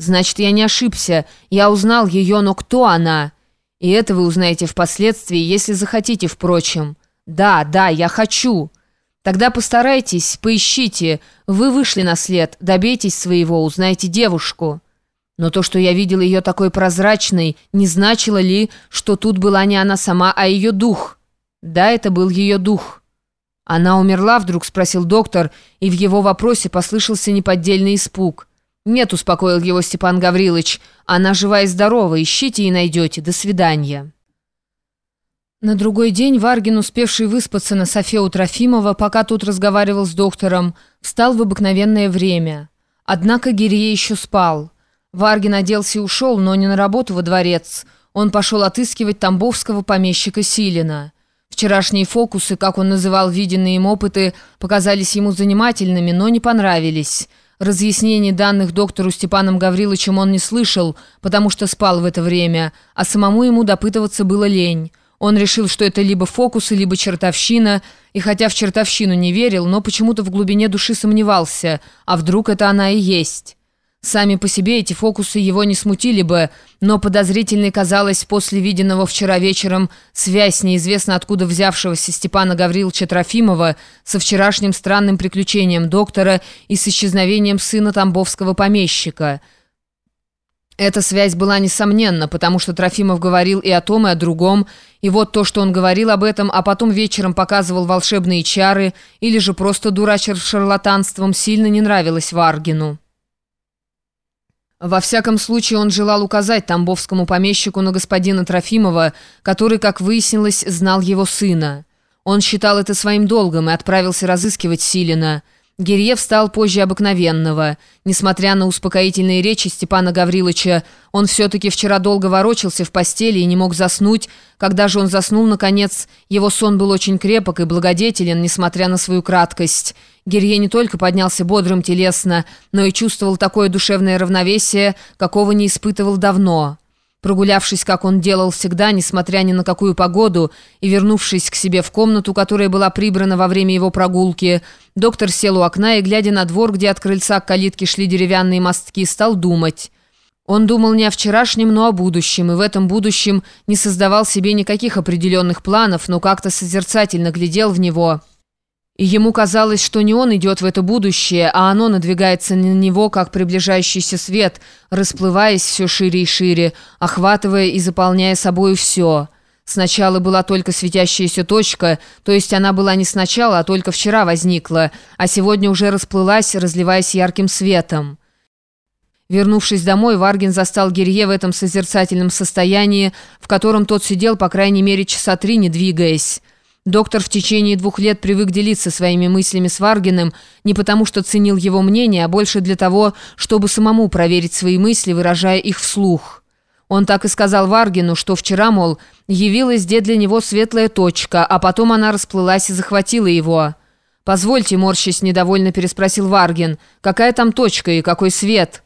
Значит, я не ошибся. Я узнал ее, но кто она? И это вы узнаете впоследствии, если захотите, впрочем. Да, да, я хочу. Тогда постарайтесь, поищите. Вы вышли на след, добейтесь своего, узнайте девушку. Но то, что я видел ее такой прозрачной, не значило ли, что тут была не она сама, а ее дух? Да, это был ее дух. Она умерла, вдруг спросил доктор, и в его вопросе послышался неподдельный испуг. «Нет», — успокоил его Степан Гаврилович, — «она жива и здорова, ищите и найдете. До свидания». На другой день Варгин, успевший выспаться на софе у Трофимова, пока тут разговаривал с доктором, встал в обыкновенное время. Однако Гирье еще спал. Варгин оделся и ушел, но не на работу во дворец. Он пошел отыскивать тамбовского помещика Силина. Вчерашние фокусы, как он называл виденные им опыты, показались ему занимательными, но не понравились. Разъяснений данных доктору Степаном Гавриловичем он не слышал, потому что спал в это время, а самому ему допытываться было лень. Он решил, что это либо фокусы, либо чертовщина, и хотя в чертовщину не верил, но почему-то в глубине души сомневался, а вдруг это она и есть. Сами по себе эти фокусы его не смутили бы, но подозрительной казалась после виденного вчера вечером связь неизвестно откуда взявшегося Степана Гавриловича Трофимова со вчерашним странным приключением доктора и с исчезновением сына тамбовского помещика – эта связь была несомненна, потому что Трофимов говорил и о том, и о другом, и вот то, что он говорил об этом, а потом вечером показывал волшебные чары или же просто дурачил шарлатанством, сильно не нравилось Варгину. Во всяком случае, он желал указать тамбовскому помещику на господина Трофимова, который, как выяснилось, знал его сына. Он считал это своим долгом и отправился разыскивать Силина – Гирье встал позже обыкновенного. Несмотря на успокоительные речи Степана Гавриловича, он все-таки вчера долго ворочался в постели и не мог заснуть. Когда же он заснул, наконец, его сон был очень крепок и благодетелен, несмотря на свою краткость. Гирье не только поднялся бодрым телесно, но и чувствовал такое душевное равновесие, какого не испытывал давно. Прогулявшись, как он делал всегда, несмотря ни на какую погоду, и вернувшись к себе в комнату, которая была прибрана во время его прогулки, доктор сел у окна и, глядя на двор, где от крыльца к калитке шли деревянные мостки, стал думать. Он думал не о вчерашнем, но о будущем, и в этом будущем не создавал себе никаких определенных планов, но как-то созерцательно глядел в него – и ему казалось, что не он идет в это будущее, а оно надвигается на него, как приближающийся свет, расплываясь все шире и шире, охватывая и заполняя собою все. Сначала была только светящаяся точка, то есть она была не сначала, а только вчера возникла, а сегодня уже расплылась, разливаясь ярким светом. Вернувшись домой, Варгин застал Гирье в этом созерцательном состоянии, в котором тот сидел, по крайней мере, часа три, не двигаясь. Доктор в течение двух лет привык делиться своими мыслями с Варгиным не потому, что ценил его мнение, а больше для того, чтобы самому проверить свои мысли, выражая их вслух. Он так и сказал Варгину, что вчера, мол, явилась где для него светлая точка, а потом она расплылась и захватила его. «Позвольте, морщись недовольно переспросил Варгин, какая там точка и какой свет?»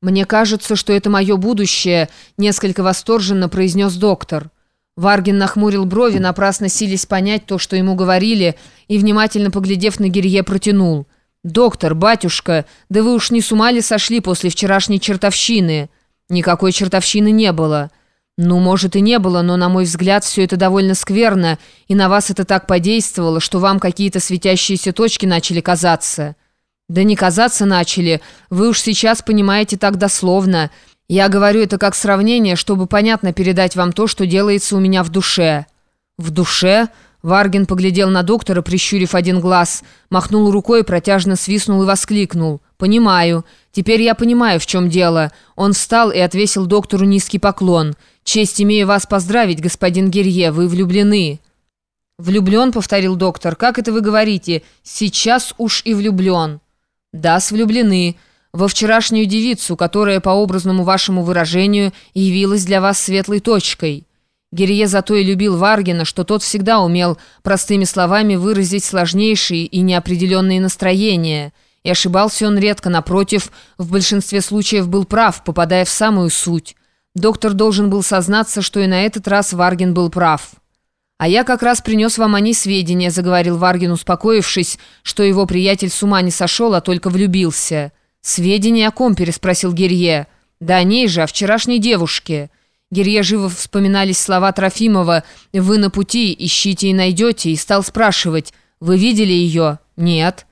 «Мне кажется, что это мое будущее», — несколько восторженно произнес доктор. Варгин нахмурил брови, напрасно сились понять то, что ему говорили, и, внимательно поглядев на Гирье, протянул. «Доктор, батюшка, да вы уж не с ума ли сошли после вчерашней чертовщины?» «Никакой чертовщины не было». «Ну, может, и не было, но, на мой взгляд, все это довольно скверно, и на вас это так подействовало, что вам какие-то светящиеся точки начали казаться». «Да не казаться начали, вы уж сейчас понимаете так дословно». Я говорю это как сравнение, чтобы понятно передать вам то, что делается у меня в душе». «В душе?» Варгин поглядел на доктора, прищурив один глаз, махнул рукой, протяжно свистнул и воскликнул. «Понимаю. Теперь я понимаю, в чем дело». Он встал и отвесил доктору низкий поклон. «Честь имею вас поздравить, господин Герье, вы влюблены». «Влюблен», — повторил доктор. «Как это вы говорите? Сейчас уж и влюблен». «Да, влюблены» во вчерашнюю девицу, которая, по образному вашему выражению, явилась для вас светлой точкой. Гирье зато и любил Варгина, что тот всегда умел простыми словами выразить сложнейшие и неопределенные настроения. И ошибался он редко, напротив, в большинстве случаев был прав, попадая в самую суть. Доктор должен был сознаться, что и на этот раз Варгин был прав. «А я как раз принес вам о ней сведения», — заговорил Варгин, успокоившись, что его приятель с ума не сошел, а только влюбился. «Сведения о ком?» – переспросил Герье. Да о ней же, о вчерашней девушке. Гирье живо вспоминались слова Трофимова «Вы на пути, ищите и найдете», и стал спрашивать «Вы видели ее?» «Нет».